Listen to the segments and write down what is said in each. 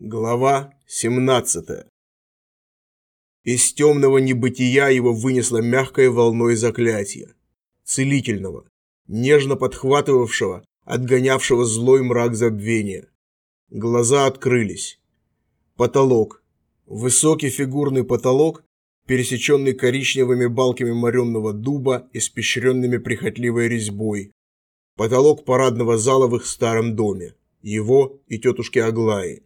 Глава 17 Из темного небытия его вынесло мягкой волной заклятия, целительного, нежно подхватывавшего, отгонявшего злой мрак забвения. Глаза открылись. Потолок. Высокий фигурный потолок, пересеченный коричневыми балками моренного дуба, испещренными прихотливой резьбой. Потолок парадного зала в их старом доме. Его и тетушки Аглаи.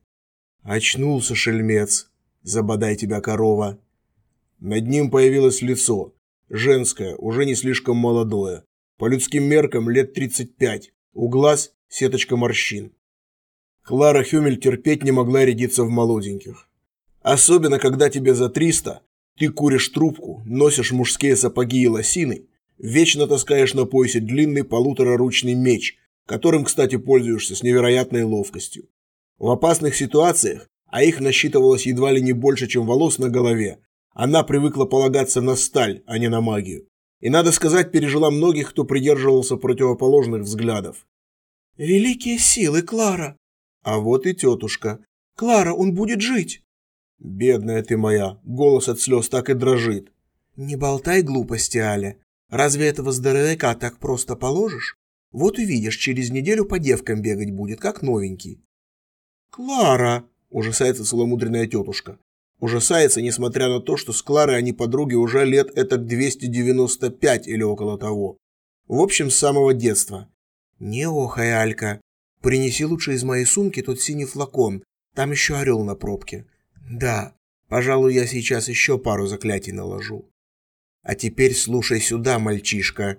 Очнулся шельмец. Забодай тебя, корова. Над ним появилось лицо. Женское, уже не слишком молодое. По людским меркам лет 35. У глаз сеточка морщин. Клара Хюмель терпеть не могла рядиться в молоденьких. Особенно, когда тебе за 300, ты куришь трубку, носишь мужские сапоги и лосины, вечно таскаешь на поясе длинный полутораручный меч, которым, кстати, пользуешься с невероятной ловкостью. В опасных ситуациях, а их насчитывалось едва ли не больше, чем волос на голове, она привыкла полагаться на сталь, а не на магию. И, надо сказать, пережила многих, кто придерживался противоположных взглядов. «Великие силы, Клара!» А вот и тетушка. «Клара, он будет жить!» «Бедная ты моя!» Голос от слез так и дрожит. «Не болтай глупости, Аля. Разве этого здоровяка так просто положишь? Вот увидишь, через неделю по девкам бегать будет, как новенький. «Клара!» – ужасается целомудренная тетушка. Ужасается, несмотря на то, что с Кларой они подруги уже лет это 295 или около того. В общем, с самого детства. «Не охай, Алька. Принеси лучше из моей сумки тот синий флакон. Там еще орел на пробке. Да, пожалуй, я сейчас еще пару заклятий наложу. А теперь слушай сюда, мальчишка».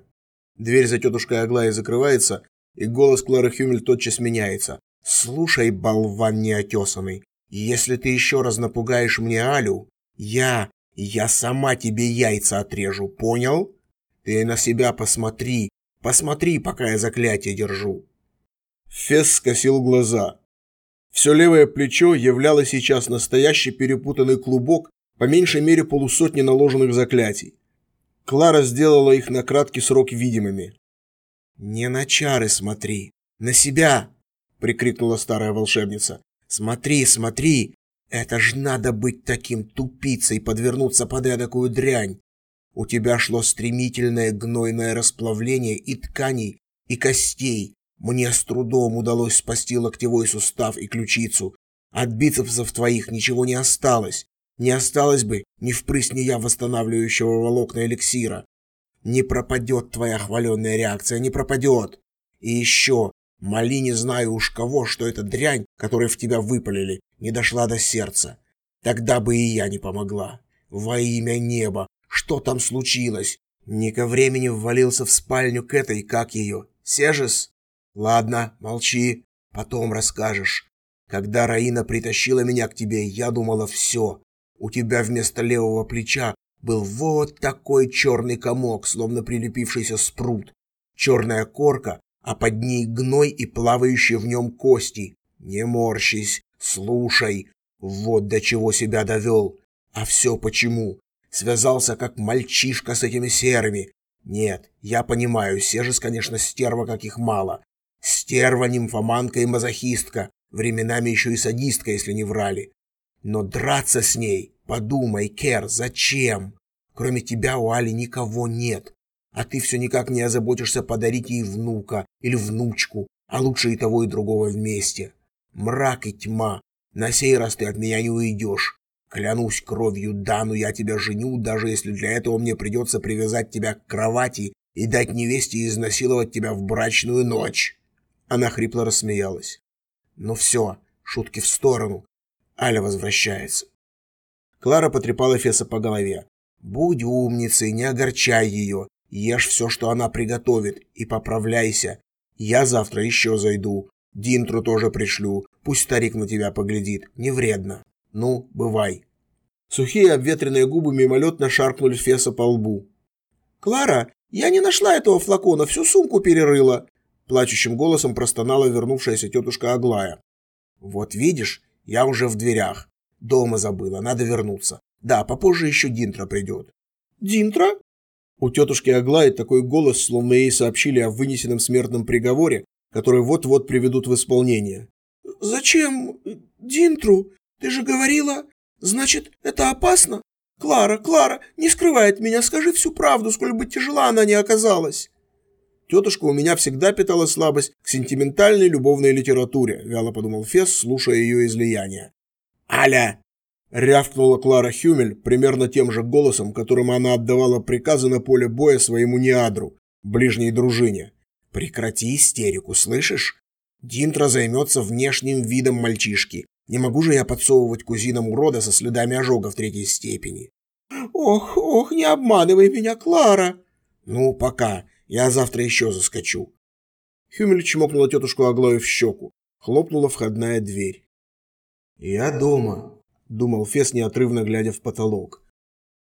Дверь за тетушкой Аглаей закрывается, и голос Клары Хюмель тотчас меняется. «Слушай, болван неотесанный, если ты еще раз напугаешь мне Алю, я, я сама тебе яйца отрежу, понял? Ты на себя посмотри, посмотри, пока я заклятие держу». Фесс скосил глаза. Все левое плечо являло сейчас настоящий перепутанный клубок, по меньшей мере полусотни наложенных заклятий. Клара сделала их на краткий срок видимыми. «Не на чары смотри, на себя!» Прикрикнула старая волшебница. Смотри, смотри, это ж надо быть таким тупицей подвернуться под эдакую дрянь. У тебя шло стремительное гнойное расплавление и тканей, и костей. Мне с трудом удалось спасти локтевой сустав и ключицу. От бицепсов твоих ничего не осталось. Не осталось бы, не впрысни я восстанавливающего волокна эликсира. Не пропадет твоя хваленная реакция, не пропадет. И еще, Моли не знаю уж кого, что эта дрянь, которую в тебя выпалили, не дошла до сердца. Тогда бы и я не помогла. Во имя неба, что там случилось? Ника времени ввалился в спальню к этой, как ее, Сежес? Ладно, молчи, потом расскажешь. Когда Раина притащила меня к тебе, я думала все. У тебя вместо левого плеча был вот такой черный комок, словно прилепившийся спрут. Черная корка а под ней гной и плавающие в нем кости. Не морщись, слушай, вот до чего себя довел. А все почему? Связался как мальчишка с этими серыми. Нет, я понимаю, Сежис, конечно, стерва, каких мало. Стерва, нимфоманка и мазохистка, временами еще и садистка, если не врали. Но драться с ней, подумай, Кер, зачем? Кроме тебя у Али никого нет. А ты все никак не озаботишься подарить ей внука или внучку, а лучше и того, и другого вместе. Мрак и тьма. На сей раз ты от меня не уйдешь. Клянусь кровью, Дану, я тебя женю, даже если для этого мне придется привязать тебя к кровати и дать невесте изнасиловать тебя в брачную ночь. Она хрипло рассмеялась. Ну все, шутки в сторону. Аля возвращается. Клара потрепала Феса по голове. Будь умницей, не огорчай ее. Ешь все, что она приготовит, и поправляйся. Я завтра еще зайду. Динтру тоже пришлю. Пусть старик на тебя поглядит. Не вредно. Ну, бывай. Сухие обветренные губы мимолетно шаркнули Феса по лбу. «Клара, я не нашла этого флакона, всю сумку перерыла!» Плачущим голосом простонала вернувшаяся тетушка Аглая. «Вот видишь, я уже в дверях. Дома забыла, надо вернуться. Да, попозже еще Динтра придет». «Динтра?» У тетушки Аглаи такой голос, словно ей сообщили о вынесенном смертном приговоре, который вот-вот приведут в исполнение. зачем Динтру? Ты же говорила... Значит, это опасно? Клара, Клара, не скрывай от меня, скажи всю правду, сколь бы тяжела она не оказалась. Тетушка у меня всегда питала слабость к сентиментальной любовной литературе, вяло подумал Фес, слушая ее излияние. «Аля!» — рявкнула Клара Хюмель примерно тем же голосом, которым она отдавала приказы на поле боя своему неадру, ближней дружине. «Прекрати истерику, слышишь? Динтра займется внешним видом мальчишки. Не могу же я подсовывать кузинам урода со следами ожога в третьей степени. Ох, ох, не обманывай меня, Клара. Ну, пока. Я завтра еще заскочу. Хюмель чмокнула тетушку Аглою в щеку. Хлопнула входная дверь. «Я дома», — думал Фес, неотрывно глядя в потолок.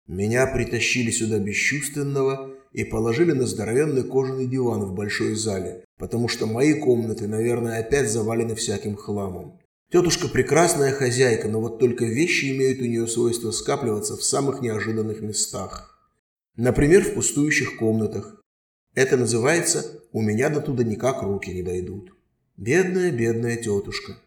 «Меня притащили сюда бесчувственного и положили на здоровенный кожаный диван в большой зале, потому что мои комнаты, наверное, опять завалены всяким хламом. Тетушка прекрасная хозяйка, но вот только вещи имеют у нее свойство скапливаться в самых неожиданных местах. Например, в пустующих комнатах. Это называется «у меня до туда никак руки не дойдут». Бедная, бедная тетушка.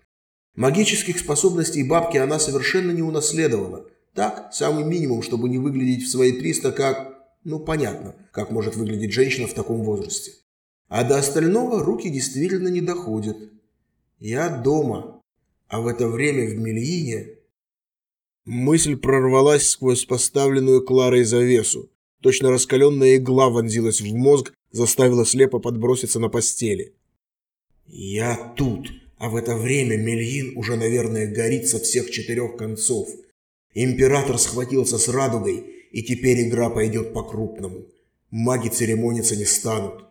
Магических способностей бабки она совершенно не унаследовала. Так, самый минимум, чтобы не выглядеть в свои 300 как... Ну, понятно, как может выглядеть женщина в таком возрасте. А до остального руки действительно не доходят. Я дома, а в это время в Мельине... Мысль прорвалась сквозь поставленную Кларой завесу. Точно раскаленная игла вонзилась в мозг, заставила слепо подброситься на постели. «Я тут, а в это время Мельин уже, наверное, горит со всех четырех концов. Император схватился с радугой, и теперь игра пойдет по-крупному. Маги церемониться не станут.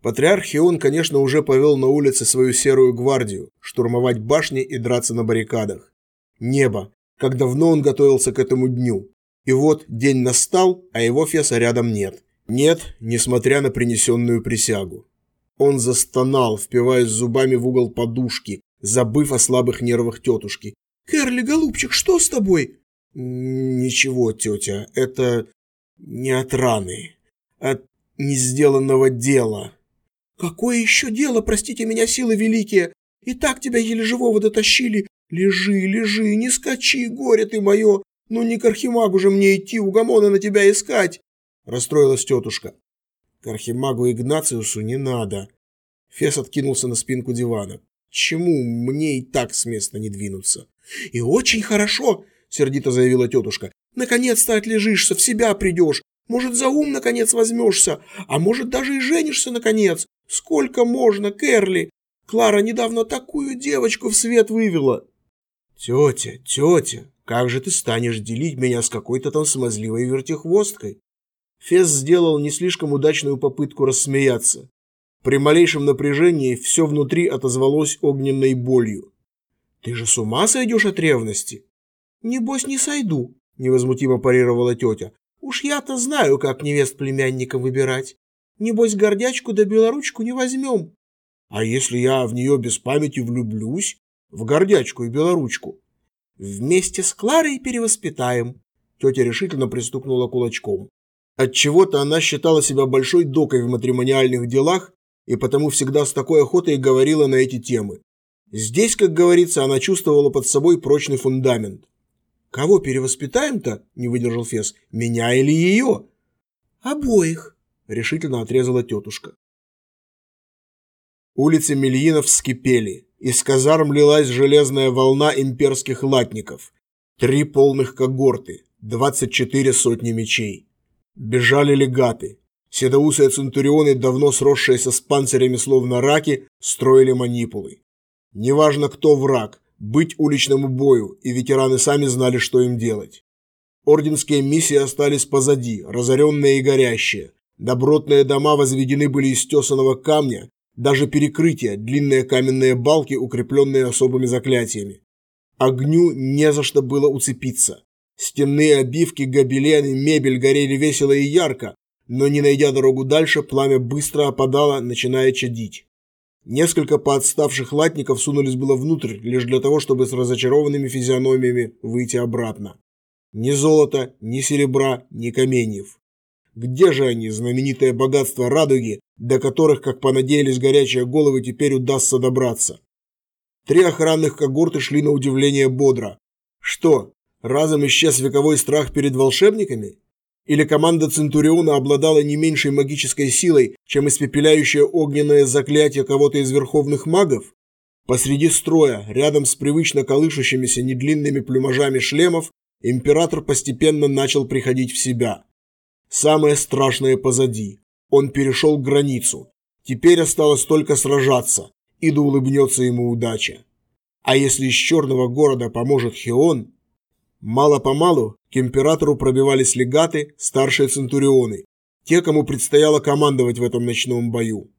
Патриарх Хион, конечно, уже повел на улице свою серую гвардию, штурмовать башни и драться на баррикадах. Небо, как давно он готовился к этому дню. И вот день настал, а его Феса рядом нет. Нет, несмотря на принесенную присягу. Он застонал, впиваясь зубами в угол подушки, забыв о слабых нервах тетушки. «Кэрли, голубчик, что с тобой?» «Ничего, тетя, это не от раны, от несделанного дела». «Какое еще дело, простите меня, силы великие? И так тебя еле живого дотащили. Лежи, лежи, не скачи, горе ты мое. Ну не к архимагу же мне идти, у Гамона на тебя искать!» Расстроилась тетушка. «К архимагу Игнациусу не надо». Фес откинулся на спинку дивана. «Чему мне и так с места не двинуться?» «И очень хорошо!» — сердито заявила тетушка. «Наконец-то отлежишься, в себя придешь. Может, за ум, наконец, возьмешься, а может, даже и женишься, наконец. Сколько можно, Кэрли? Клара недавно такую девочку в свет вывела. Тетя, тетя, как же ты станешь делить меня с какой-то там смазливой вертихвосткой? Фес сделал не слишком удачную попытку рассмеяться. При малейшем напряжении все внутри отозвалось огненной болью. «Ты же с ума сойдешь от ревности?» «Небось, не сойду», — невозмутимо парировала тетя. «Уж я-то знаю, как невест племянника выбирать. Небось, гордячку да белоручку не возьмем. А если я в нее без памяти влюблюсь? В гордячку и белоручку? Вместе с Кларой перевоспитаем. Тетя решительно пристукнула кулачком. Отчего-то она считала себя большой докой в матримониальных делах и потому всегда с такой охотой говорила на эти темы. Здесь, как говорится, она чувствовала под собой прочный фундамент. «Кого перевоспитаем-то?» – не выдержал Фес. «Меня или ее?» «Обоих», решительно отрезала тетушка. Улицы Мельинов вскипели. Из казарм лилась железная волна имперских латников. Три полных когорты, 24 сотни мечей. Бежали легаты. Седоусые центурионы, давно сросшиеся с панцирями словно раки, строили манипулы. Неважно, кто враг, быть уличному бою, и ветераны сами знали, что им делать. Орденские миссии остались позади, разоренные и горящие, Добротные дома возведены были из тесаного камня, даже перекрытия, длинные каменные балки, укрепленные особыми заклятиями. Огню не за что было уцепиться. Стенные обивки, гобелены, мебель горели весело и ярко, но не найдя дорогу дальше, пламя быстро опадало, начиная чадить. Несколько поотставших латников сунулись было внутрь, лишь для того, чтобы с разочарованными физиономиями выйти обратно. Ни золота, ни серебра, ни каменьев. Где же они, знаменитое богатство радуги, до которых, как понадеялись горячие головы, теперь удастся добраться? Три охранных когорты шли на удивление бодро. Что, разом исчез вековой страх перед волшебниками? Или команда Центуриона обладала не меньшей магической силой, чем испепеляющее огненное заклятие кого-то из верховных магов? Посреди строя, рядом с привычно колышущимися недлинными плюмажами шлемов, император постепенно начал приходить в себя. Самое страшное позади. Он перешел границу. Теперь осталось только сражаться, и улыбнется ему удача. А если из черного города поможет Хион? Мало-помалу к императору пробивались легаты, старшие центурионы, те, кому предстояло командовать в этом ночном бою.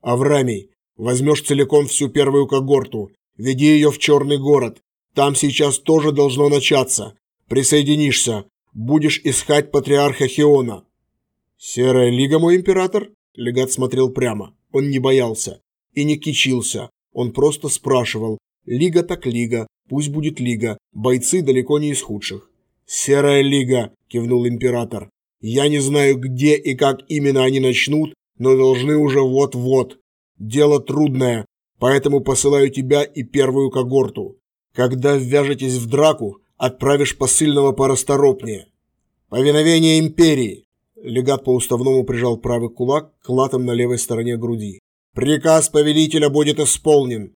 Аврамий, возьмешь целиком всю первую когорту, веди ее в черный город, там сейчас тоже должно начаться. Присоединишься, будешь искать патриарха Хиона. Серая лига, мой император? Легат смотрел прямо, он не боялся и не кичился, он просто спрашивал. Лига так лига, пусть будет лига, бойцы далеко не из худших. «Серая лига», – кивнул император. «Я не знаю, где и как именно они начнут, но должны уже вот-вот. Дело трудное, поэтому посылаю тебя и первую когорту. Когда ввяжетесь в драку, отправишь посыльного порасторопнее. Повиновение империи!» Легат по-уставному прижал правый кулак к латам на левой стороне груди. Приказ повелителя будет исполнен.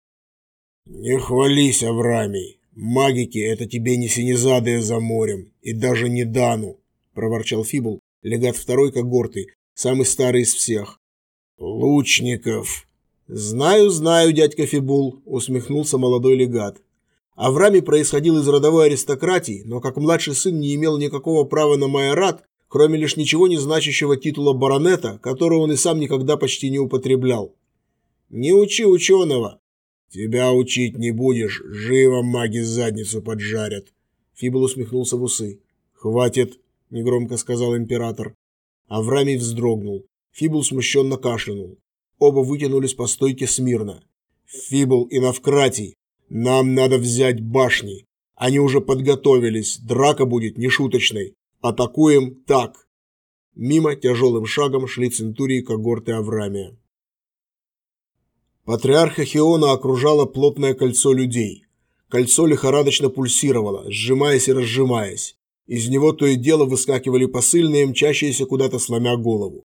Не хвались, Аврамий. Магики — это тебе не синезадые за морем, и даже не Дану, проворчал Фибул, легат второй когорты, самый старый из всех. Лучников. Знаю, знаю, дядька Фибул, усмехнулся молодой легат. Авраамий происходил из родовой аристократии, но как младший сын не имел никакого права на майорат, кроме лишь ничего не значащего титула баронета, которого он и сам никогда почти не употреблял. Не учи ученого. Тебя учить не будешь, живо маги задницу поджарят. Фибул усмехнулся в усы. Хватит, негромко сказал император. Аврамий вздрогнул. Фибул смущенно кашлянул. Оба вытянулись по стойке смирно. Фибул и Навкратий, нам надо взять башни. Они уже подготовились, драка будет нешуточной. Атакуем так. Мимо тяжелым шагом шли центурии когорты Аврамия. Патриарха Хиона окружало плотное кольцо людей. Кольцо лихорадочно пульсировало, сжимаясь и разжимаясь. Из него то и дело выскакивали посыльные, мчащиеся куда-то сломя голову.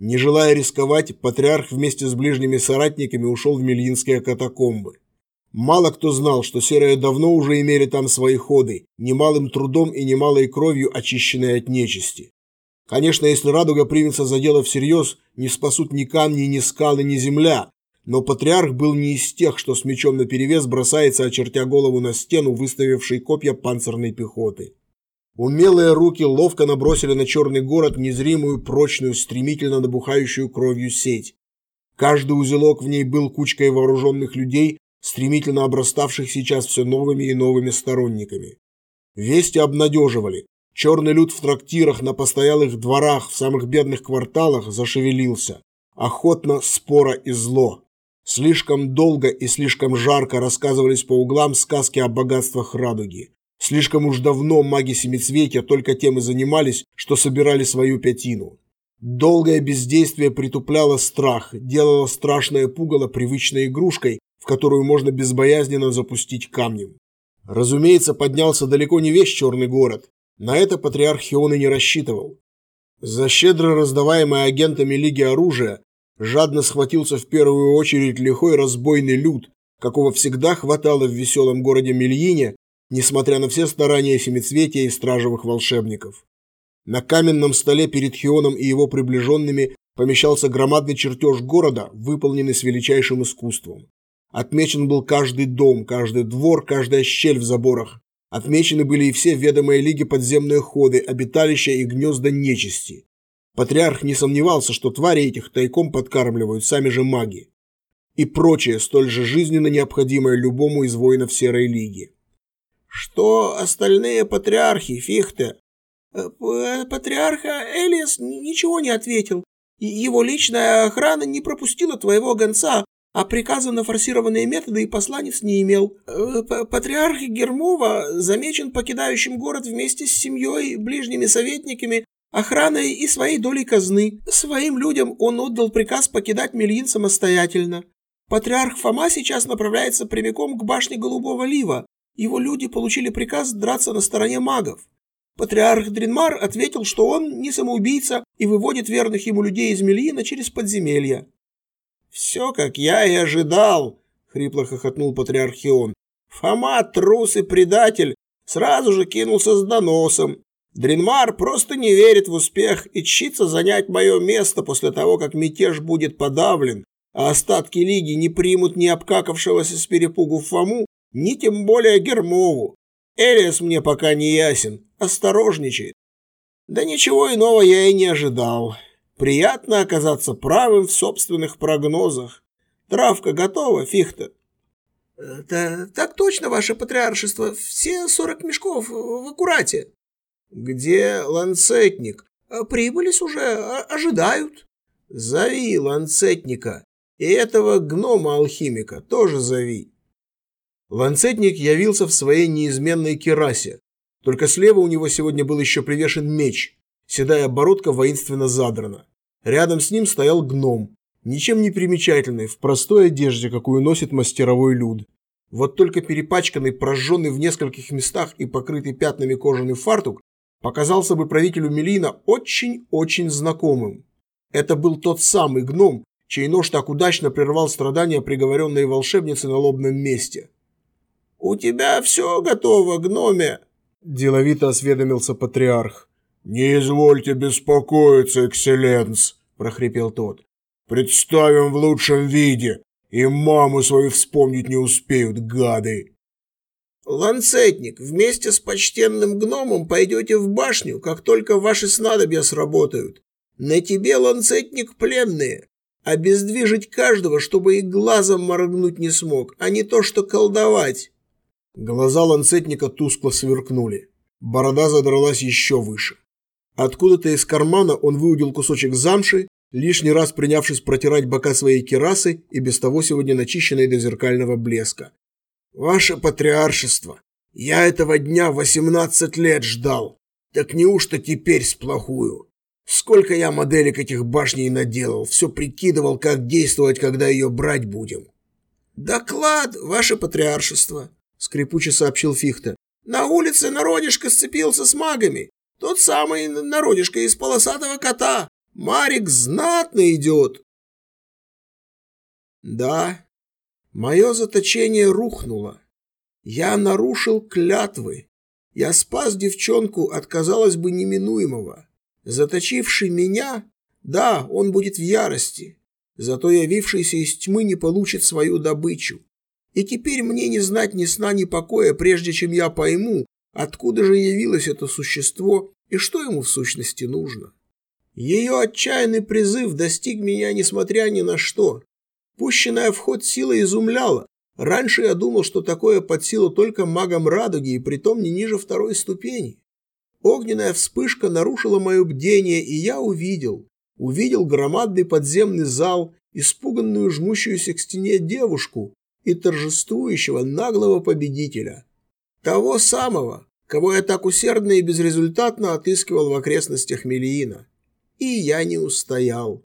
Не желая рисковать, патриарх вместе с ближними соратниками ушел в Мельинские катакомбы. Мало кто знал, что серые давно уже имели там свои ходы, немалым трудом и немалой кровью очищенные от нечисти. Конечно, если радуга примется за дело всерьез, не спасут ни камни, ни скалы, ни земля, но патриарх был не из тех, что с мечом наперевес бросается, очертя голову на стену, выставившей копья панцирной пехоты. Умелые руки ловко набросили на черный город незримую, прочную, стремительно набухающую кровью сеть. Каждый узелок в ней был кучкой вооруженных людей, стремительно обраставших сейчас все новыми и новыми сторонниками. Вести обнадеживали. Черный люд в трактирах, на постоялых дворах, в самых бедных кварталах зашевелился. Охотно, спора и зло. Слишком долго и слишком жарко рассказывались по углам сказки о богатствах радуги. Слишком уж давно маги Семицветия только тем и занимались, что собирали свою пятину. Долгое бездействие притупляло страх, делало страшное пугало привычной игрушкой, в которую можно безбоязненно запустить камнем. Разумеется, поднялся далеко не весь черный город. На это патриарх Хион и не рассчитывал. За щедро раздаваемое агентами Лиги оружие жадно схватился в первую очередь лихой разбойный люд, какого всегда хватало в веселом городе Мельине, несмотря на все старания семицветия и стражевых волшебников. На каменном столе перед Хионом и его приближенными помещался громадный чертеж города, выполненный с величайшим искусством. Отмечен был каждый дом, каждый двор, каждая щель в заборах. Отмечены были и все ведомые лиги подземные ходы, обиталища и гнезда нечисти. Патриарх не сомневался, что твари этих тайком подкармливают сами же маги. И прочее, столь же жизненно необходимое любому из воинов Серой Лиги. Что остальные патриархи, Фихте? Э, патриарха Элиас ничего не ответил. Его личная охрана не пропустила твоего гонца, а приказа на форсированные методы и посланец не имел. Э, патриарх Гермова замечен покидающим город вместе с семьей, ближними советниками охраной и своей долей казны. Своим людям он отдал приказ покидать Мельин самостоятельно. Патриарх Фома сейчас направляется прямиком к башне Голубого Лива. Его люди получили приказ драться на стороне магов. Патриарх Дринмар ответил, что он не самоубийца и выводит верных ему людей из Мельина через подземелья. «Все, как я и ожидал», — хрипло хохотнул патриарх Хион. «Фома, трус и предатель, сразу же кинулся с доносом. Дринмар просто не верит в успех и чится занять мое место после того, как мятеж будет подавлен, а остатки лиги не примут ни обкакавшегося с перепугу Фому, ни тем более Гермову. Элиас мне пока не ясен, осторожничает. Да ничего иного я и не ожидал. Приятно оказаться правым в собственных прогнозах. Травка готова, Фихта? Да, так точно, ваше патриаршество. Все сорок мешков в аккурате. Где ланцетник? Прибылись уже, ожидают. Зови ланцетника. И этого гнома-алхимика тоже зови. Ланцетник явился в своей неизменной керасе. Только слева у него сегодня был еще привешен меч. Седая бородка воинственно задрана. Рядом с ним стоял гном, ничем не примечательный, в простой одежде, какую носит мастеровой люд. Вот только перепачканный, прожженный в нескольких местах и покрытый пятнами кожаный фартук показался бы правителю Мелина очень-очень знакомым. Это был тот самый гном, чей нож так удачно прервал страдания приговоренной волшебницы на лобном месте. «У тебя все готово, гноме?» – деловито осведомился патриарх. «Не извольте беспокоиться, экселленс», – прохрипел тот. «Представим в лучшем виде, и маму свою вспомнить не успеют, гады». «Ланцетник, вместе с почтенным гномом пойдете в башню, как только ваши снадобья сработают. На тебе, ланцетник, пленные. Обездвижить каждого, чтобы и глазом моргнуть не смог, а не то что колдовать». Глаза ланцетника тускло сверкнули. Борода задралась еще выше. Откуда-то из кармана он выудил кусочек замши, лишний раз принявшись протирать бока своей керасы и без того сегодня начищенной до зеркального блеска. «Ваше патриаршество, я этого дня 18 лет ждал. Так неужто теперь сплохую? Сколько я моделек этих башней наделал, все прикидывал, как действовать, когда ее брать будем». «Доклад, ваше патриаршество», скрипуче сообщил Фихта. На улице народишко сцепился с магами. Тот самый народишко из полосатого кота. Марик знатно идет. Да, мое заточение рухнуло. Я нарушил клятвы. Я спас девчонку от, казалось бы, неминуемого. Заточивший меня, да, он будет в ярости. Зато явившийся из тьмы не получит свою добычу. И теперь мне не знать ни сна, ни покоя, прежде чем я пойму, откуда же явилось это существо и что ему в сущности нужно. Ее отчаянный призыв достиг меня несмотря ни на что. Пущенная в ход сила изумляла. Раньше я думал, что такое под силу только магам радуги и притом не ниже второй ступени. Огненная вспышка нарушила мое бдение, и я увидел. Увидел громадный подземный зал, испуганную жмущуюся к стене девушку, и торжествующего наглого победителя. Того самого, кого я так усердно и безрезультатно отыскивал в окрестностях Мелиина. И я не устоял.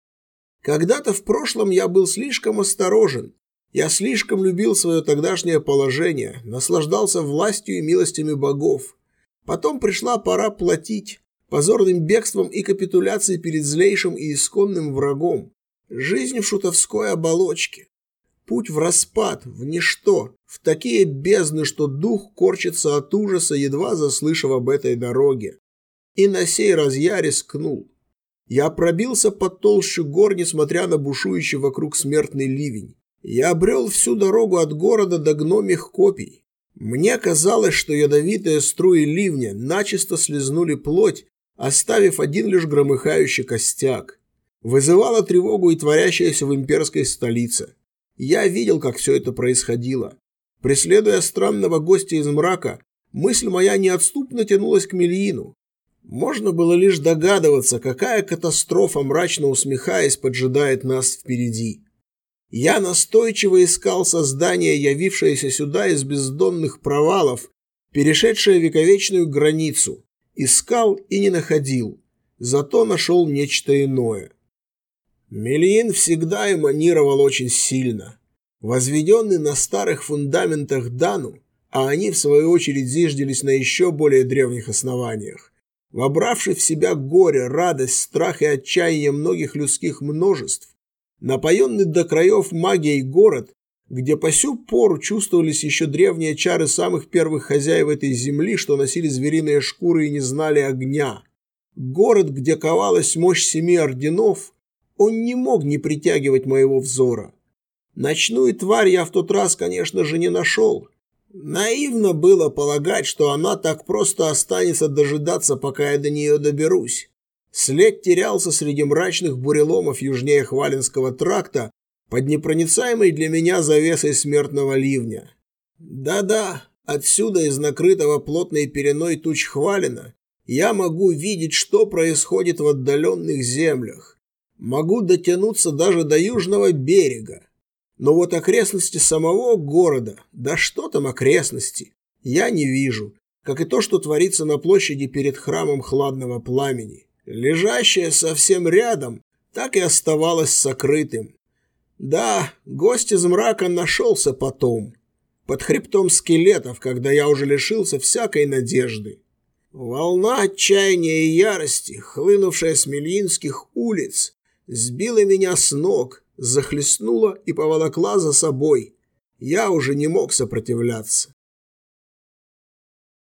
Когда-то в прошлом я был слишком осторожен. Я слишком любил свое тогдашнее положение, наслаждался властью и милостями богов. Потом пришла пора платить, позорным бегством и капитуляцией перед злейшим и исконным врагом. Жизнь в шутовской оболочке. Путь в распад, в ничто, в такие бездны, что дух корчится от ужаса, едва заслышав об этой дороге. И на сей раз я рискнул. Я пробился под толщу гор, несмотря на бушующий вокруг смертный ливень. Я обрел всю дорогу от города до гномих копий. Мне казалось, что ядовитые струи ливня начисто слезнули плоть, оставив один лишь громыхающий костяк. Вызывало тревогу и творящееся в имперской столице. Я видел, как все это происходило. Преследуя странного гостя из мрака, мысль моя неотступно тянулась к Мельину. Можно было лишь догадываться, какая катастрофа, мрачно усмехаясь, поджидает нас впереди. Я настойчиво искал создание, явившееся сюда из бездонных провалов, перешедшее вековечную границу. Искал и не находил, зато нашел нечто иное. Мельин всегда эманировал очень сильно. Возведенный на старых фундаментах Дану, а они, в свою очередь, зиждились на еще более древних основаниях, вобравший в себя горе, радость, страх и отчаяние многих людских множеств, напоенный до краев магией город, где по сю пору чувствовались еще древние чары самых первых хозяев этой земли, что носили звериные шкуры и не знали огня. Город, где ковалась мощь семи орденов, он не мог не притягивать моего взора. Ночную тварь я в тот раз, конечно же, не нашел. Наивно было полагать, что она так просто останется дожидаться, пока я до нее доберусь. След терялся среди мрачных буреломов южнее Хвалинского тракта под непроницаемой для меня завесой смертного ливня. Да-да, отсюда из накрытого плотной переной туч Хвалина я могу видеть, что происходит в отдаленных землях. Могу дотянуться даже до южного берега. Но вот окрестности самого города, да что там окрестности, я не вижу, как и то, что творится на площади перед храмом хладного пламени. Лежащее совсем рядом, так и оставалось сокрытым. Да, гость из мрака нашелся потом, под хребтом скелетов, когда я уже лишился всякой надежды. Волна отчаяния и ярости, хлынувшая с Мельинских улиц, сбила меня с ног, захлестнула и поволокла за собой. Я уже не мог сопротивляться.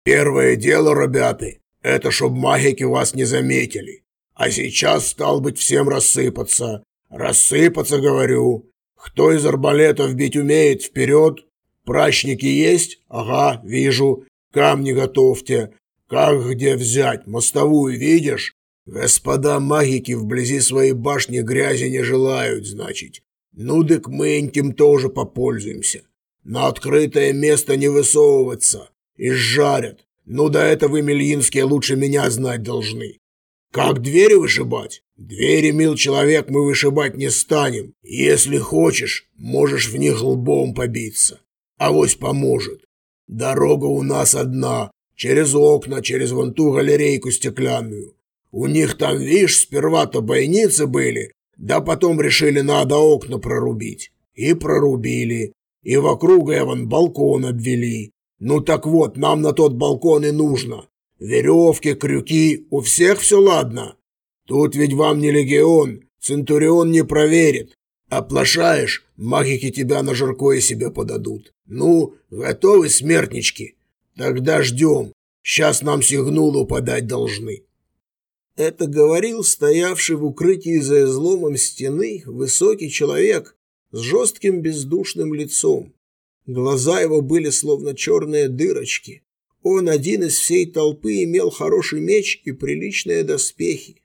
«Первое дело, ребята, это чтоб магики вас не заметили. А сейчас, стал быть, всем рассыпаться. Рассыпаться, говорю. Кто из арбалетов бить умеет, вперед. Прачники есть? Ага, вижу. Камни готовьте. Как где взять? Мостовую видишь? Господа магики вблизи своей башни грязи не желают, значит. Ну дык мы этим тоже попользуемся. На открытое место не высовываться. И жарят. Ну да это вы, Мельинские, лучше меня знать должны. Как двери вышибать? Двери, мил человек, мы вышибать не станем. Если хочешь, можешь в них лбом побиться. Авось поможет. Дорога у нас одна. Через окна, через вон ту галерейку стеклянную. У них там, видишь, сперва-то бойницы были, да потом решили надо окна прорубить. И прорубили. И вокруг Эван балкон обвели. Ну так вот, нам на тот балкон и нужно. Веревки, крюки, у всех все ладно. Тут ведь вам не легион, Центурион не проверит. Оплошаешь, магики тебя на жаркое себе подадут. Ну, готовы, смертнички? Тогда ждем. Сейчас нам сигнулу подать должны. Это говорил стоявший в укрытии за изломом стены высокий человек с жестким бездушным лицом. Глаза его были словно черные дырочки. Он один из всей толпы имел хороший меч и приличные доспехи.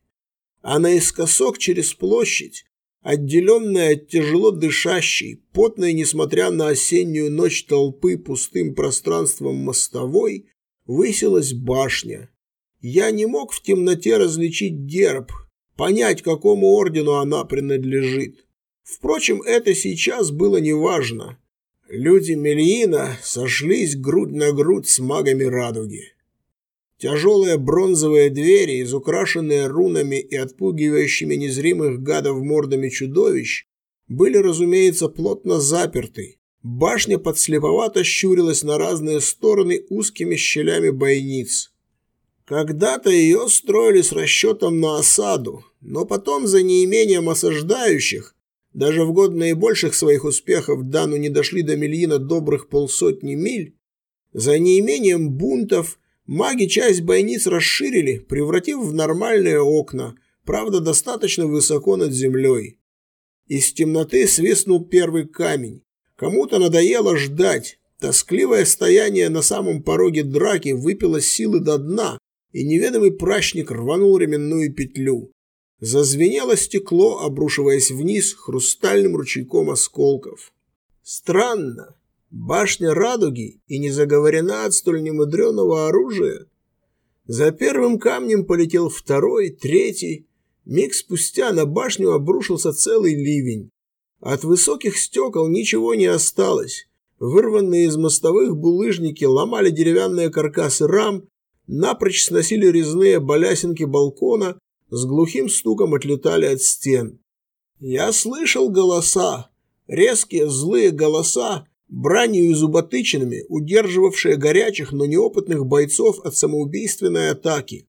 А наискосок через площадь, отделенная от тяжело дышащей, потной, несмотря на осеннюю ночь толпы пустым пространством мостовой, высилась башня, я не мог в темноте различить герб, понять, какому ордену она принадлежит. Впрочем, это сейчас было неважно. Люди Мельина сошлись грудь на грудь с магами радуги. Тяжелые бронзовые двери, изукрашенные рунами и отпугивающими незримых гадов мордами чудовищ, были, разумеется, плотно заперты. Башня подслеповато щурилась на разные стороны узкими щелями бойниц. Когда-то ее строили с расчетом на осаду, но потом за неимением осаждающих, даже в год наибольших своих успехов Дану не дошли до Мельина добрых полсотни миль, за неимением бунтов маги часть бойниц расширили, превратив в нормальные окна, правда достаточно высоко над землей. Из темноты свистнул первый камень. Кому-то надоело ждать. Тоскливое стояние на самом пороге драки выпило силы до дна, и неведомый прачник рванул ременную петлю. Зазвенело стекло, обрушиваясь вниз хрустальным ручейком осколков. Странно, башня радуги и не заговорена от столь немудреного оружия. За первым камнем полетел второй, третий. Миг спустя на башню обрушился целый ливень. От высоких стекол ничего не осталось. Вырванные из мостовых булыжники ломали деревянные каркасы рам, напрочь сносили резные балясинки балкона, с глухим стуком отлетали от стен. Я слышал голоса, Резкие злые голоса, бранью и зуботычинами, удерживавшие горячих, но неопытных бойцов от самоубийственной атаки.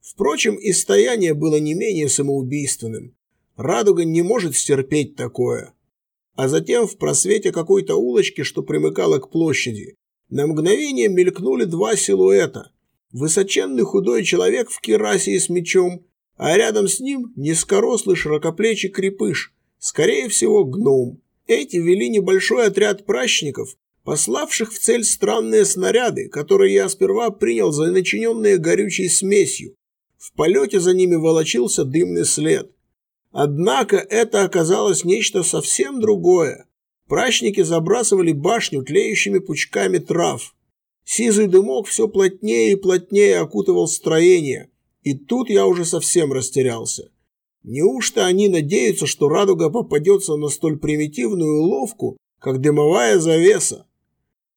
Впрочем, и стояние было не менее самоубийственным. Радуга не может стерпеть такое. А затем в просвете какой-то улочки, что примыкала к площади, на мгновение мелькнули два силуэта. Высоченный худой человек в керасе и с мечом, а рядом с ним низкорослый широкоплечий крепыш, скорее всего гном. Эти вели небольшой отряд пращников, пославших в цель странные снаряды, которые я сперва принял за начиненные горючей смесью, в полете за ними волочился дымный след. Однако это оказалось нечто совсем другое. Прачники забрасывали башню тлеющими пучками трав. Сизый дымок все плотнее и плотнее окутывал строение, и тут я уже совсем растерялся. Неужто они надеются, что радуга попадется на столь примитивную уловку, как дымовая завеса?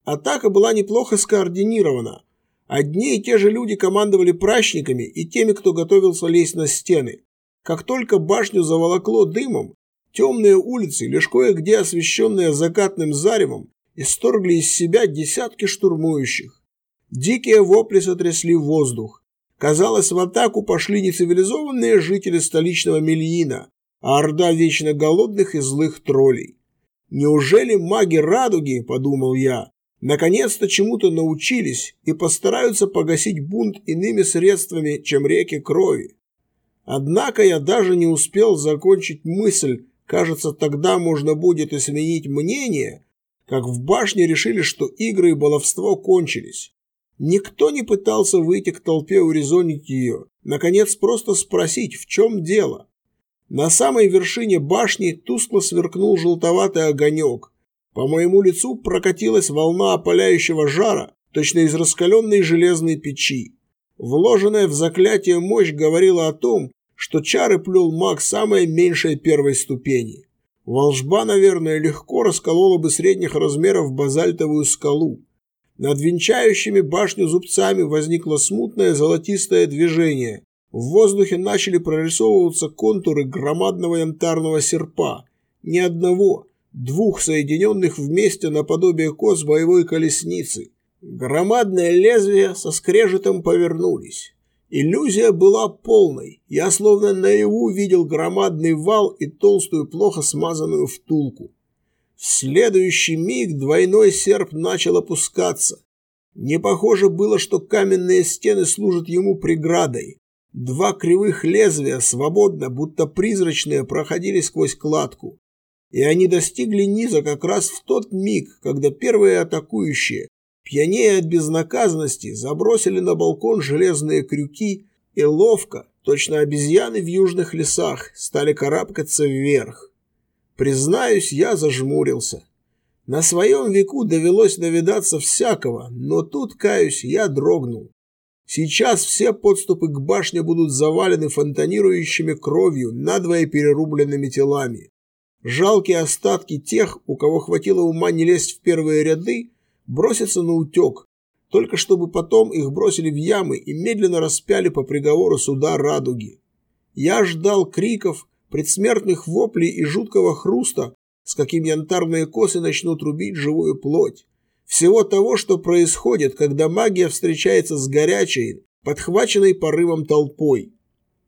Атака была неплохо скоординирована, Одни и те же люди командовали прачниками и теми, кто готовился лезть на стены. Как только башню заволокло дымом, темные улицы, лишь кое-где освещенные закатным заревом, исторгли из себя десятки штурмующих. Дикие вопли сотрясли воздух. Казалось, в атаку пошли не цивилизованные жители столичного Мельина, а орда вечно голодных и злых троллей. «Неужели маги радуги, — подумал я, наконец-то чему-то научились и постараются погасить бунт иными средствами, чем реки крови. Однако я даже не успел закончить мысль, кажется, тогда можно будет и сменить мнение, как в башне решили, что игры и баловство кончились. Никто не пытался выйти к толпе урезонить ее, наконец просто спросить, в чем дело. На самой вершине башни тускло сверкнул желтоватый огонек, по моему лицу прокатилась волна опаляющего жара, точно из раскаленной железной печи. Вложенная в заклятие мощь говорила о том, что чары плел маг самой меньшей первой ступени. Волжба, наверное, легко расколола бы средних размеров базальтовую скалу. Над венчающими башню зубцами возникло смутное золотистое движение. В воздухе начали прорисовываться контуры громадного янтарного серпа. Ни одного, двух соединенных вместе наподобие кос боевой колесницы. Громадные лезвия со скрежетом повернулись. Иллюзия была полной. Я словно наяву видел громадный вал и толстую, плохо смазанную втулку. В следующий миг двойной серп начал опускаться. Не похоже было, что каменные стены служат ему преградой. Два кривых лезвия свободно, будто призрачные, проходили сквозь кладку и они достигли низа как раз в тот миг, когда первые атакующие, пьянее от безнаказанности, забросили на балкон железные крюки и ловко, точно обезьяны в южных лесах, стали карабкаться вверх. Признаюсь, я зажмурился. На своем веку довелось навидаться всякого, но тут, каюсь, я дрогнул. Сейчас все подступы к башне будут завалены фонтанирующими кровью, надвое перерубленными телами. Жалкие остатки тех, у кого хватило ума не лезть в первые ряды, бросятся на утек, только чтобы потом их бросили в ямы и медленно распяли по приговору суда радуги. Я ждал криков, предсмертных воплей и жуткого хруста, с каким янтарные косы начнут рубить живую плоть. Всего того, что происходит, когда магия встречается с горячей, подхваченной порывом толпой.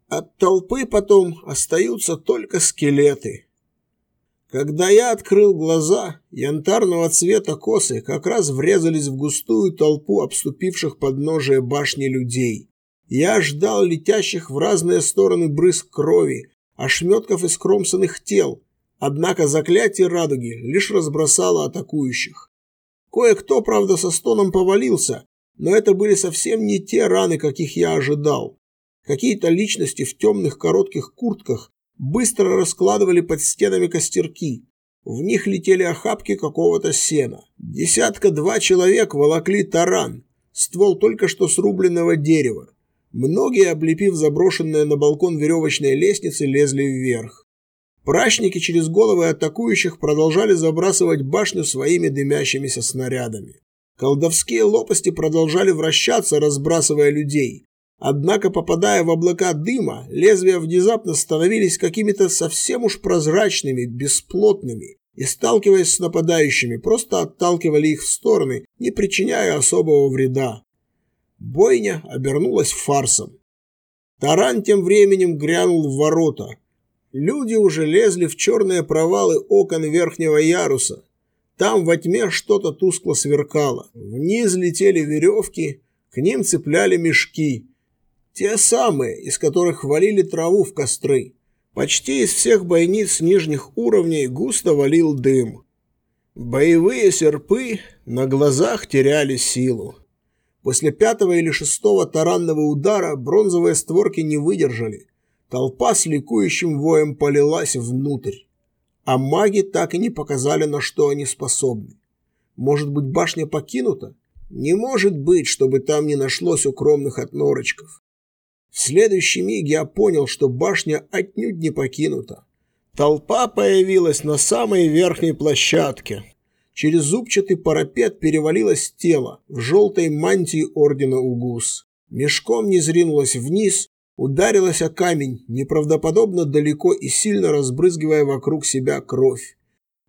От толпы потом остаются только скелеты. Когда я открыл глаза, янтарного цвета косы как раз врезались в густую толпу обступивших подножие башни людей. Я ждал летящих в разные стороны брызг крови, ошметков искромсанных тел, однако заклятие радуги лишь разбросало атакующих. Кое-кто, правда, со стоном повалился, но это были совсем не те раны, каких я ожидал. Какие-то личности в темных коротких куртках быстро раскладывали под стенами костерки. В них летели охапки какого-то сена. Десятка-два человек волокли таран, ствол только что срубленного дерева. Многие, облепив заброшенные на балкон веревочные лестницы, лезли вверх. Прачники через головы атакующих продолжали забрасывать башню своими дымящимися снарядами. Колдовские лопасти продолжали вращаться, разбрасывая людей. Однако, попадая в облака дыма, лезвия внезапно становились какими-то совсем уж прозрачными, бесплотными, и, сталкиваясь с нападающими, просто отталкивали их в стороны, не причиняя особого вреда. Бойня обернулась фарсом. Таран тем временем грянул в ворота. Люди уже лезли в черные провалы окон верхнего яруса. Там во тьме что-то тускло сверкало. Вниз летели веревки, к ним цепляли мешки. Те самые, из которых валили траву в костры. Почти из всех бойниц нижних уровней густо валил дым. Боевые серпы на глазах теряли силу. После пятого или шестого таранного удара бронзовые створки не выдержали. Толпа с ликующим воем полилась внутрь. А маги так и не показали, на что они способны. Может быть, башня покинута? Не может быть, чтобы там не нашлось укромных отнорочков. В следующий миг я понял, что башня отнюдь не покинута. Толпа появилась на самой верхней площадке. Через зубчатый парапет перевалилось тело в желтой мантии ордена Угус. Мешком не зринулось вниз, ударилась о камень, неправдоподобно далеко и сильно разбрызгивая вокруг себя кровь.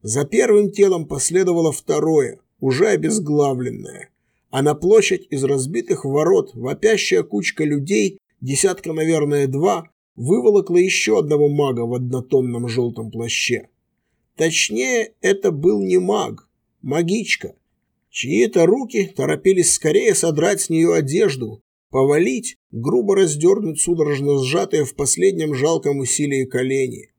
За первым телом последовало второе, уже обезглавленное. А на площадь из разбитых ворот вопящая кучка людей десятка, наверное, два, выволокла еще одного мага в однотонном желтом плаще. Точнее, это был не маг, магичка. Чьи-то руки торопились скорее содрать с нее одежду, повалить, грубо раздернуть судорожно сжатые в последнем жалком усилии колени.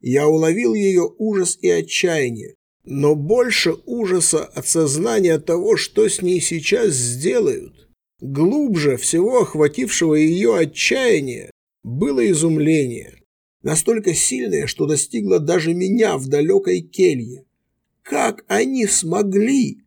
Я уловил ее ужас и отчаяние, но больше ужаса от сознания того, что с ней сейчас сделают. Глубже всего охватившего ее отчаяния было изумление, настолько сильное, что достигло даже меня в далекой келье. Как они смогли?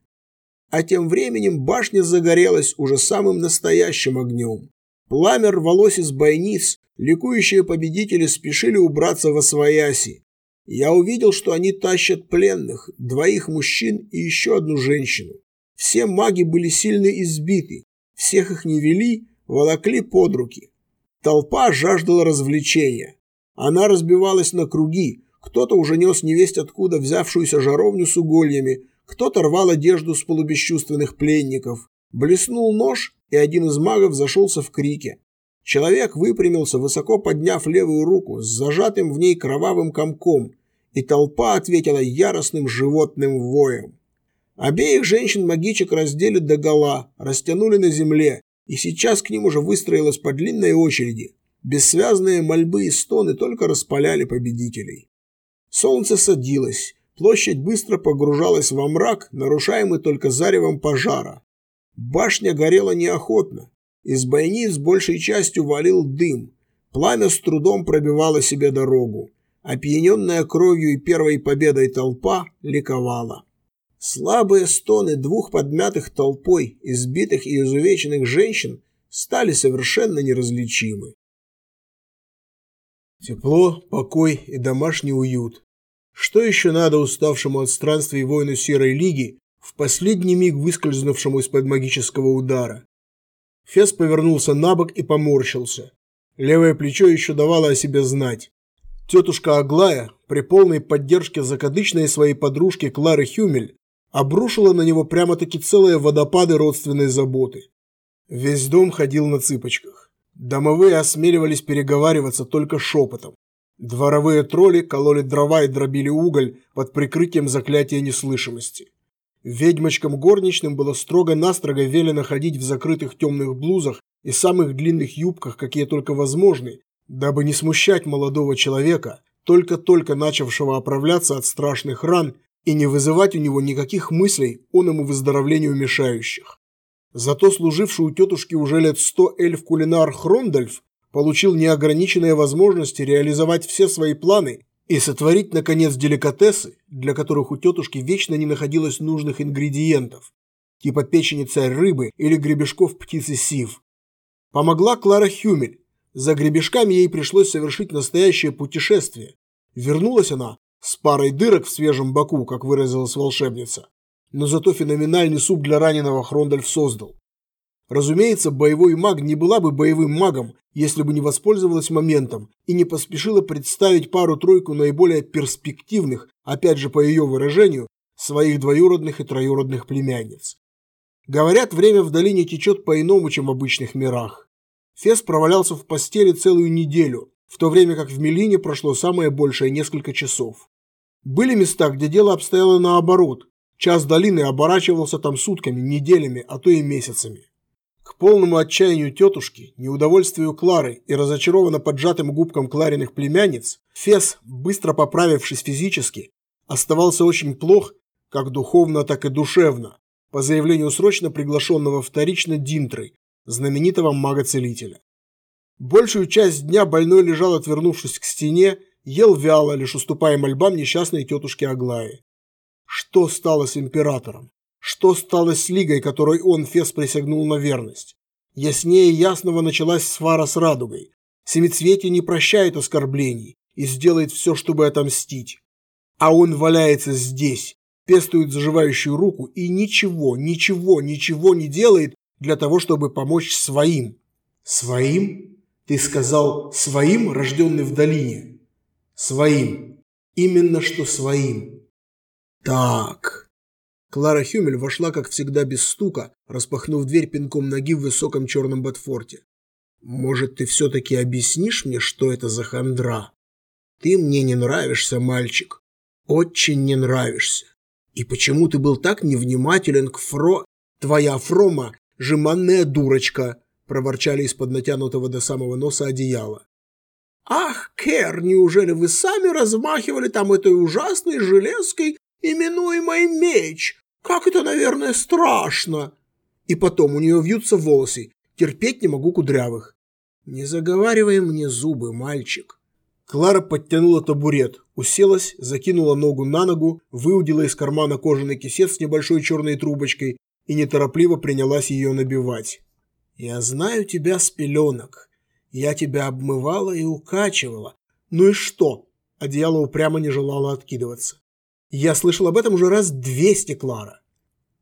А тем временем башня загорелась уже самым настоящим огнем. Пламя рвалось из бойниц, ликующие победители спешили убраться во свояси. Я увидел, что они тащат пленных, двоих мужчин и еще одну женщину. Все маги были сильно избиты, всех их не вели, волокли под руки. Толпа жаждала развлечения. Она разбивалась на круги, кто-то уже нес невесть откуда взявшуюся жаровню с угольями, кто-то рвал одежду с полубесчувственных пленников. Блеснул нож, и один из магов зашелся в крике. Человек выпрямился, высоко подняв левую руку с зажатым в ней кровавым комком, и толпа ответила яростным животным воем. Обеих женщин-магичек раздели догола, растянули на земле, и сейчас к ним уже выстроилась по длинной очереди. Бессвязные мольбы и стоны только распаляли победителей. Солнце садилось, площадь быстро погружалась во мрак, нарушаемый только заревом пожара. Башня горела неохотно. Из бойниц большей частью валил дым. Пламя с трудом пробивало себе дорогу. Опьяненная кровью и первой победой толпа ликовала. Слабые стоны двух подмятых толпой избитых и изувеченных женщин стали совершенно неразличимы. Тепло, покой и домашний уют. Что еще надо уставшему от странствий воину Серой Лиги, в последний миг выскользнувшему из-под магического удара? Фес повернулся на бок и поморщился. Левое плечо еще давало о себе знать. Тетушка Аглая, при полной поддержке закадычной своей подружки Клары Хюмель, обрушила на него прямо-таки целые водопады родственной заботы. Весь дом ходил на цыпочках. Домовые осмеливались переговариваться только шепотом. Дворовые тролли кололи дрова и дробили уголь под прикрытием заклятия неслышимости. Ведьмочкам горничным было строго-настрого велено ходить в закрытых темных блузах и самых длинных юбках, какие только возможны, дабы не смущать молодого человека, только-только начавшего оправляться от страшных ран и не вызывать у него никаких мыслей он ему выздоровлению мешающих. Зато служивший у тетушки уже лет сто эльф-кулинар Хрондальф получил неограниченные возможности реализовать все свои планы и сотворить, наконец, деликатесы, для которых у тетушки вечно не находилось нужных ингредиентов, типа печени царь рыбы или гребешков птицы сив. Помогла Клара Хюмель. За гребешками ей пришлось совершить настоящее путешествие. Вернулась она с парой дырок в свежем боку, как выразилась волшебница. Но зато феноменальный суп для раненого Хрондальф создал. Разумеется, боевой маг не была бы боевым магом, если бы не воспользовалась моментом и не поспешила представить пару-тройку наиболее перспективных, опять же по ее выражению, своих двоюродных и троюродных племянниц. Говорят, время в долине течет по-иному, чем в обычных мирах. Фес провалялся в постели целую неделю, в то время как в Мелине прошло самое большее несколько часов. Были места, где дело обстояло наоборот. Час долины оборачивался там сутками, неделями, а то и месяцами. К полному отчаянию тетушки, неудовольствию Клары и разочарованно поджатым губкам Клариных племянниц, Фес, быстро поправившись физически, оставался очень плох, как духовно, так и душевно, по заявлению срочно приглашенного вторично Динтрой, знаменитого мага-целителя. Большую часть дня больной лежал, отвернувшись к стене, ел вяло, лишь уступая мольбам несчастной тетушки Аглаи. Что стало с императором? Что стало с Лигой, которой он, Фес, присягнул на верность? Яснее ясного началась свара с радугой. Семицветие не прощает оскорблений и сделает все, чтобы отомстить. А он валяется здесь, пестует заживающую руку и ничего, ничего, ничего не делает для того, чтобы помочь своим. Своим? Ты сказал «своим», рожденный в долине? Своим. Именно что своим. Так. Клара Хюмель вошла, как всегда, без стука, распахнув дверь пинком ноги в высоком черном ботфорте. «Может, ты все-таки объяснишь мне, что это за хандра? Ты мне не нравишься, мальчик. Очень не нравишься. И почему ты был так невнимателен к Фро... Твоя Фрома – жеманная дурочка!» – проворчали из-под натянутого до самого носа одеяла. «Ах, Кер, неужели вы сами размахивали там этой ужасной железкой, именуемой меч? Как это, наверное, страшно!» И потом у нее вьются волосы, терпеть не могу кудрявых. «Не заговаривай мне зубы, мальчик!» Клара подтянула табурет, уселась, закинула ногу на ногу, выудила из кармана кожаный кисет с небольшой черной трубочкой и неторопливо принялась ее набивать. «Я знаю тебя с пеленок. Я тебя обмывала и укачивала. Ну и что?» Одеяло упрямо не желало откидываться. «Я слышал об этом уже раз двести, Клара».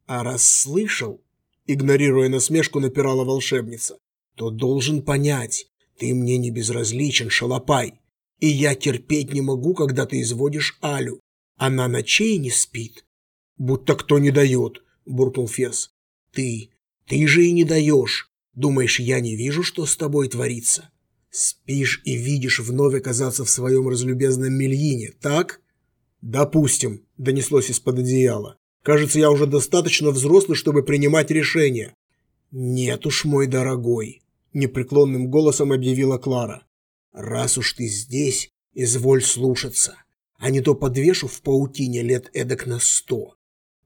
«А раз слышал», игнорируя насмешку, напирала волшебница, то должен понять, ты мне не безразличен, шалопай. И я терпеть не могу, когда ты изводишь Алю. Она ночей не спит. Будто кто не дает, буркнул Фес. Ты, ты же и не даешь. Думаешь, я не вижу, что с тобой творится? Спишь и видишь вновь оказаться в своем разлюбезном Мельине, так? Допустим, донеслось из-под одеяла. Кажется, я уже достаточно взрослый, чтобы принимать решения. Нет уж, мой дорогой, непреклонным голосом объявила Клара. Раз уж ты здесь, изволь слушаться, а не то подвешу в паутине лет эдак на сто.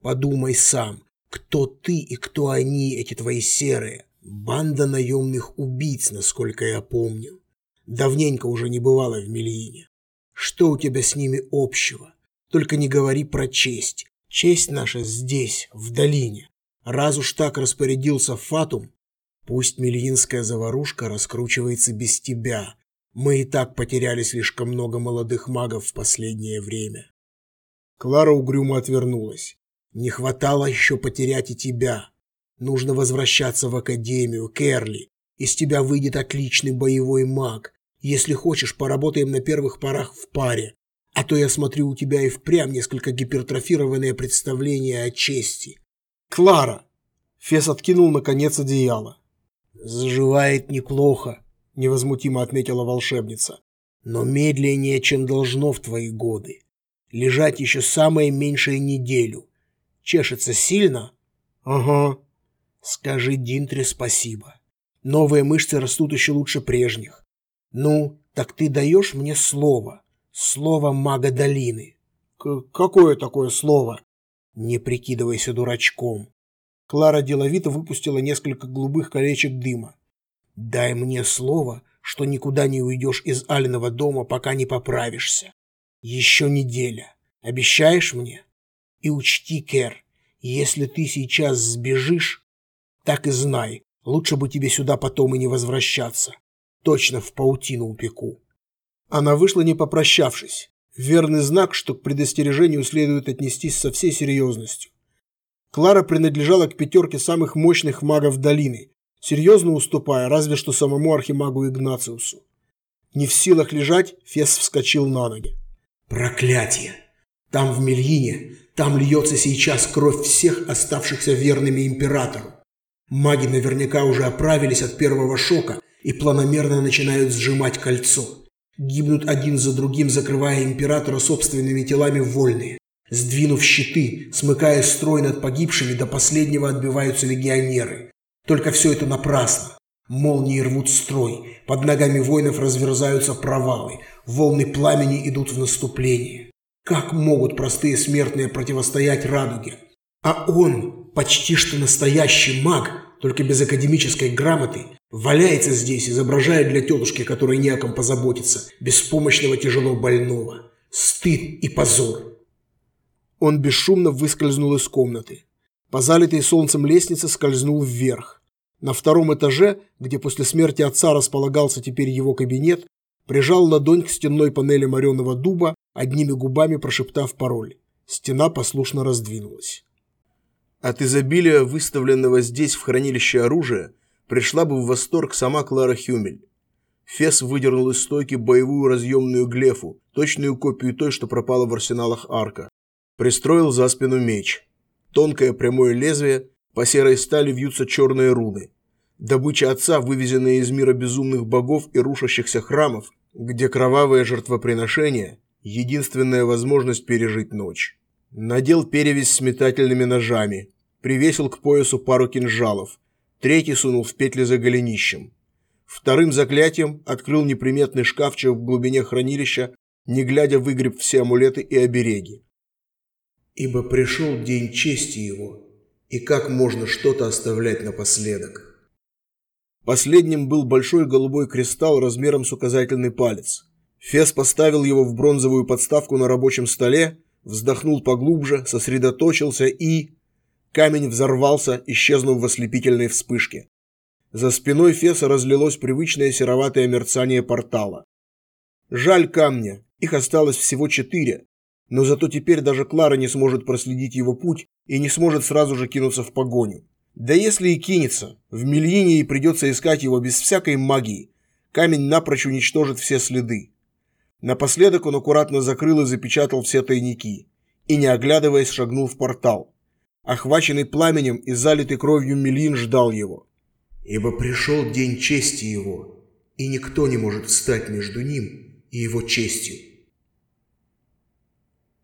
Подумай сам, кто ты и кто они, эти твои серые. Банда наемных убийц, насколько я помню. Давненько уже не бывало в Мельине. Что у тебя с ними общего? Только не говори про честь. Честь наша здесь, в долине. Раз уж так распорядился Фатум, пусть мельинская заварушка раскручивается без тебя, мы и так потеряли слишком много молодых магов в последнее время. Клара угрюмо отвернулась. Не хватало еще потерять и тебя. Нужно возвращаться в академию, Керли. Из тебя выйдет отличный боевой маг. Если хочешь, поработаем на первых порах в паре. А то я смотрю, у тебя и впрямь несколько гипертрофированное представление о чести. Клара! Фес откинул наконец одеяло. Заживает неплохо невозмутимо отметила волшебница. Но медленнее, чем должно в твои годы. Лежать еще самое меньшее неделю. Чешется сильно? Ага. Скажи Динтре спасибо. Новые мышцы растут еще лучше прежних. Ну, так ты даешь мне слово. Слово мага долины. К какое такое слово? Не прикидывайся дурачком. Клара деловито выпустила несколько голубых колечек дыма. Дай мне слово, что никуда не уйдешь из Алиного дома, пока не поправишься. Еще неделя. Обещаешь мне? И учти, Кер, если ты сейчас сбежишь, так и знай, лучше бы тебе сюда потом и не возвращаться. Точно в паутину упеку. Она вышла не попрощавшись. Верный знак, что к предостережению следует отнестись со всей серьезностью. Клара принадлежала к пятерке самых мощных магов долины, серьезно уступая разве что самому архимагу Игнациусу. Не в силах лежать, Фес вскочил на ноги. «Проклятие! Там в Мельине, там льется сейчас кровь всех оставшихся верными императору. Маги наверняка уже оправились от первого шока и планомерно начинают сжимать кольцо. Гибнут один за другим, закрывая императора собственными телами вольные. Сдвинув щиты, смыкая строй над погибшими, до последнего отбиваются легионеры. Только все это напрасно. Молнии рвут строй, под ногами воинов разверзаются провалы, волны пламени идут в наступление. Как могут простые смертные противостоять радуге? А он, почти что настоящий маг, только без академической грамоты, валяется здесь, изображая для тетушки, которой не о ком позаботиться, беспомощного тяжело больного. Стыд и позор. Он бесшумно выскользнул из комнаты. По залитой солнцем лестнице скользнул вверх. На втором этаже, где после смерти отца располагался теперь его кабинет, прижал ладонь к стенной панели мореного дуба, одними губами прошептав пароль. Стена послушно раздвинулась. От изобилия выставленного здесь в хранилище оружия пришла бы в восторг сама Клара Хюмель. Фес выдернул из стойки боевую разъемную глефу, точную копию той, что пропала в арсеналах Арка. Пристроил за спину меч. Тонкое прямое лезвие, по серой стали вьются черные руны. Добыча отца, вывезенная из мира безумных богов и рушащихся храмов, где кровавое жертвоприношение – единственная возможность пережить ночь. Надел перевязь с метательными ножами, привесил к поясу пару кинжалов, третий сунул в петли за голенищем. Вторым заклятием открыл неприметный шкафчик в глубине хранилища, не глядя выгреб все амулеты и обереги. Ибо пришел день чести его, и как можно что-то оставлять напоследок? Последним был большой голубой кристалл размером с указательный палец. Фес поставил его в бронзовую подставку на рабочем столе, вздохнул поглубже, сосредоточился и... Камень взорвался, исчезнув в ослепительной вспышке. За спиной Феса разлилось привычное сероватое мерцание портала. Жаль камня, их осталось всего четыре, но зато теперь даже Клара не сможет проследить его путь и не сможет сразу же кинуться в погоню. Да если и кинется, в Мельине и придется искать его без всякой магии. Камень напрочь уничтожит все следы. Напоследок он аккуратно закрыл и запечатал все тайники. И, не оглядываясь, шагнул в портал. Охваченный пламенем и залитый кровью Мелин ждал его. Ибо пришел день чести его, и никто не может встать между ним и его честью.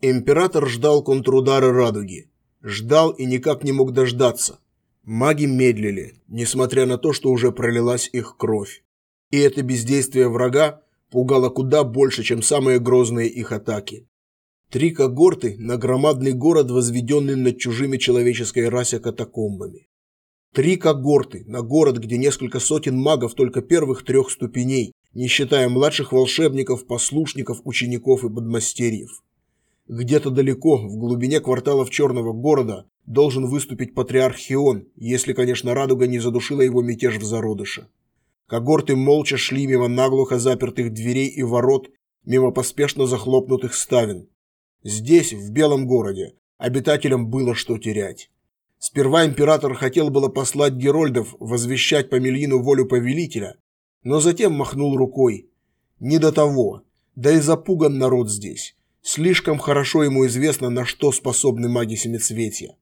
Император ждал контрудара радуги. Ждал и никак не мог дождаться. Маги медлили, несмотря на то, что уже пролилась их кровь. И это бездействие врага пугало куда больше, чем самые грозные их атаки. Три когорты на громадный город, возведенный над чужими человеческой расе катакомбами. Три когорты на город, где несколько сотен магов только первых трех ступеней, не считая младших волшебников, послушников, учеников и подмастерьев. Где-то далеко, в глубине кварталов Черного города, должен выступить патриарх Хион, если, конечно, радуга не задушила его мятеж в зародыше. Когорты молча шли мимо наглухо запертых дверей и ворот, мимо поспешно захлопнутых ставен. Здесь, в Белом городе, обитателям было что терять. Сперва император хотел было послать герольдов возвещать по Мельину волю повелителя, но затем махнул рукой. Не до того, да и запуган народ здесь. Слишком хорошо ему известно, на что способны маги Семицветия.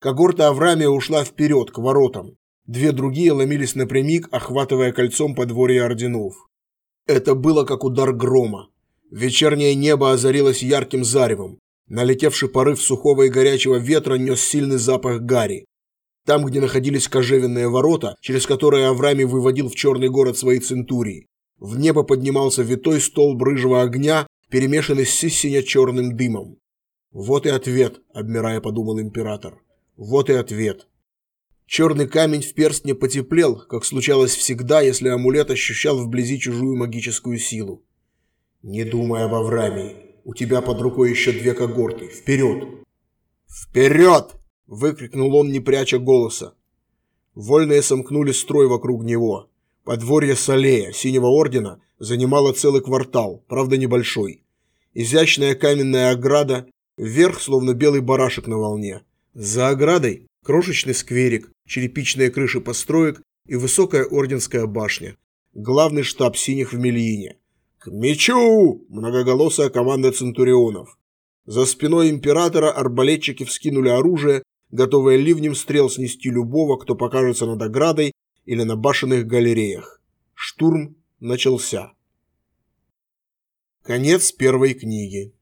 Когорта Аврамия ушла вперед, к воротам. Две другие ломились напрямик, охватывая кольцом подворье орденов. Это было как удар грома. Вечернее небо озарилось ярким заревом. Налетевший порыв сухого и горячего ветра нес сильный запах гари. Там, где находились кожевенные ворота, через которые Авраамий выводил в черный город свои центурии, в небо поднимался витой столб рыжего огня, перемешанный с сине-черным дымом. Вот и ответ, обмирая, подумал император. Вот и ответ. Черный камень в перстне потеплел, как случалось всегда, если амулет ощущал вблизи чужую магическую силу. Не думай об Авраамии. У тебя под рукой еще две когорты. Вперед! Вперед! Выкрикнул он, не пряча голоса. Вольные сомкнули строй вокруг него. Подворье Салея, Синего Ордена, занимало целый квартал, правда небольшой. Изящная каменная ограда, вверх словно белый барашек на волне. За оградой крошечный скверик, черепичные крыши построек и высокая орденская башня, главный штаб синих в Мельине. «К мечу!» – многоголосая команда центурионов. За спиной императора арбалетчики вскинули оружие, готовые ливнем стрел снести любого, кто покажется над оградой или на башенных галереях. Штурм начался. Конец первой книги.